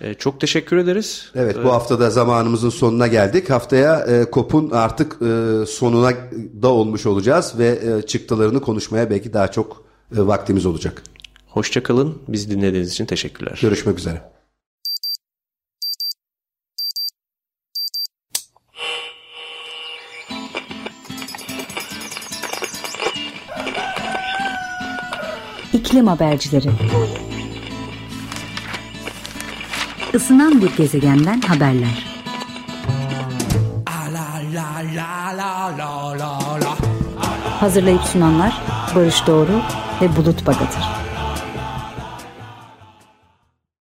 [SPEAKER 3] E, çok teşekkür ederiz.
[SPEAKER 2] Evet bu haftada zamanımızın sonuna geldik. Haftaya e, COP'un artık e, sonuna da olmuş olacağız ve e, çıktılarını konuşmaya belki daha çok e, vaktimiz olacak.
[SPEAKER 3] Hoşçakalın. Bizi dinlediğiniz için teşekkürler.
[SPEAKER 2] Görüşmek üzere.
[SPEAKER 1] İklim habercileri. Isınan bir gezegenden haberler. Hazırlayıp sunanlar Barış Doğru ve Bulut Bagatır.